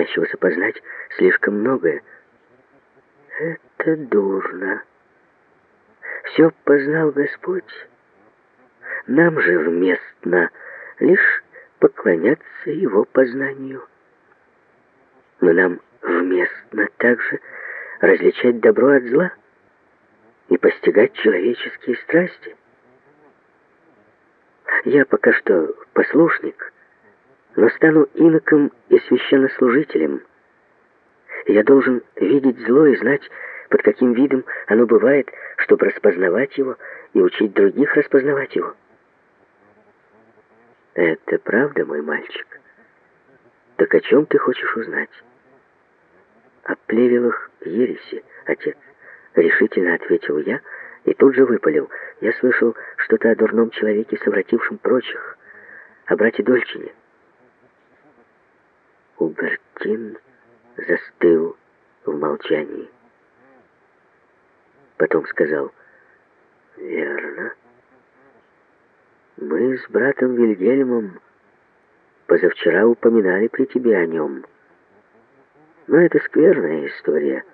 стремящегося познать слишком многое. Это дурно. Все познал Господь. Нам же вместно лишь поклоняться Его познанию. Но нам вместно также различать добро от зла и постигать человеческие страсти. Я пока что послушник, но стану иноком и священнослужителем. Я должен видеть зло и знать, под каким видом оно бывает, чтобы распознавать его и учить других распознавать его. Это правда, мой мальчик? Так о чем ты хочешь узнать? О плевелах ереси, отец, решительно ответил я и тут же выпалил. Я слышал что-то о дурном человеке, совратившем прочих, о брате Дольчине. Убертин застыл в молчании. Потом сказал, «Верно. Мы с братом Вильгельмом позавчера упоминали при тебе о нем. Но это скверная история.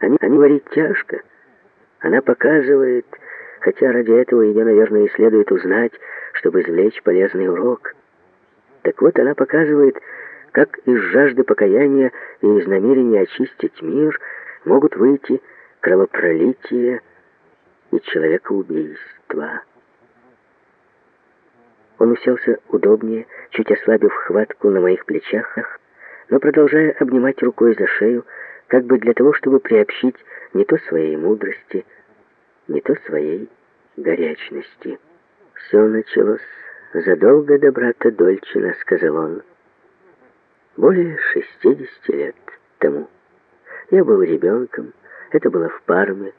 Они, они говорить тяжко. Она показывает, хотя ради этого ее, наверное, и следует узнать, чтобы извлечь полезный урок. Так вот, она показывает, как из жажды покаяния и из намерения очистить мир могут выйти кровопролитие и человекоубийство. Он уселся удобнее, чуть ослабив хватку на моих плечах, но продолжая обнимать рукой за шею, как бы для того, чтобы приобщить не то своей мудрости, не то своей горячности. «Все началось задолго до брата Дольчина», — сказал он более 60 лет тому. Я был ребенком, это было в Парме.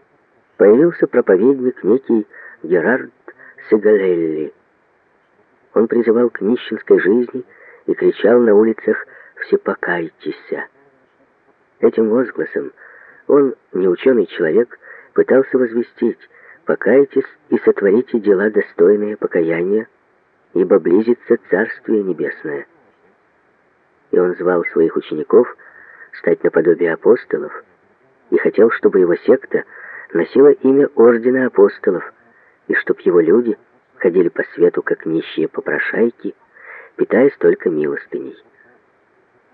Появился проповедник некий Герард Сигалелли. Он призывал к нищенской жизни и кричал на улицах «Все покайтесь!». Этим возгласом он, неученый человек, пытался возвестить «Покайтесь и сотворите дела, достойные покаяния, ибо близится Царствие Небесное» и он звал своих учеников стать наподобие апостолов и хотел, чтобы его секта носила имя Ордена Апостолов, и чтоб его люди ходили по свету, как нищие попрошайки, питаясь только милостыней.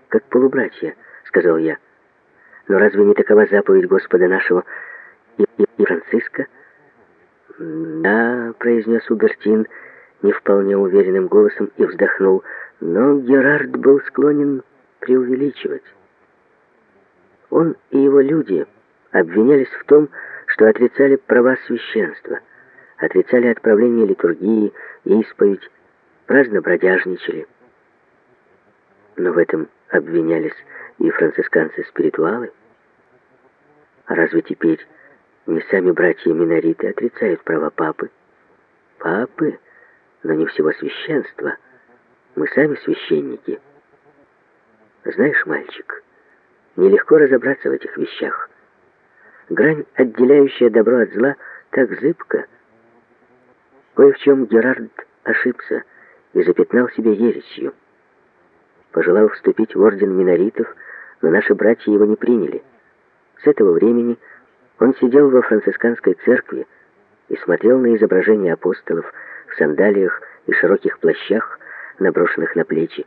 «Как полубратья», — сказал я. «Но разве не такова заповедь Господа нашего и, и, и Франциска?» «Да», — произнес Убертин не вполне уверенным голосом и вздохнул, — но Герард был склонен преувеличивать. Он и его люди обвинялись в том, что отрицали права священства, отрицали отправление литургии, исповедь, праздно бродяжничали. Но в этом обвинялись и францисканцы-спиритуалы. А разве теперь не сами братья-минориты отрицают права папы? Папы, но не всего священства – мы сами священники. Знаешь, мальчик, нелегко разобраться в этих вещах. Грань, отделяющая добро от зла, так зыбка. Кое в чем Герард ошибся и запятнал себе ересью. Пожелал вступить в орден миноритов, но наши братья его не приняли. С этого времени он сидел во францисканской церкви и смотрел на изображения апостолов в сандалиях и широких плащах, наброшенных на плечи.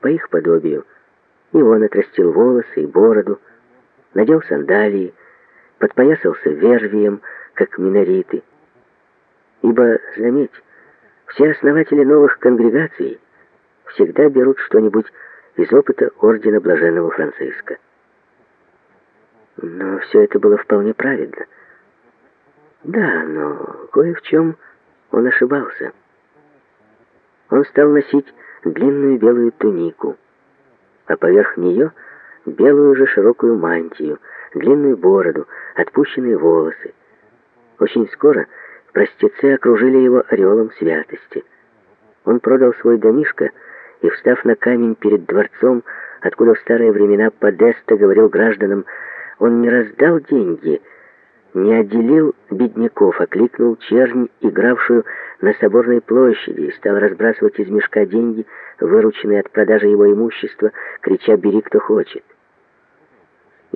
По их подобию и он отрастил волосы и бороду, надел сандалии, подпоясался вервием, как минориты. Ибо, заметь, все основатели новых конгрегаций всегда берут что-нибудь из опыта ордена Блаженного Франциска. Но все это было вполне правильно. Да, но кое в чем он ошибался он стал носить длинную белую тунику, а поверх нее белую же широкую мантию, длинную бороду, отпущенные волосы. Очень скоро простецы окружили его ореолом святости. Он продал свой домишко и, встав на камень перед дворцом, откуда в старые времена Подеста говорил гражданам, он не раздал деньги, не отделил бедняков, а кликнул чернь, игравшую на соборной площади, и стал разбрасывать из мешка деньги, вырученные от продажи его имущества, крича «бери, кто хочет».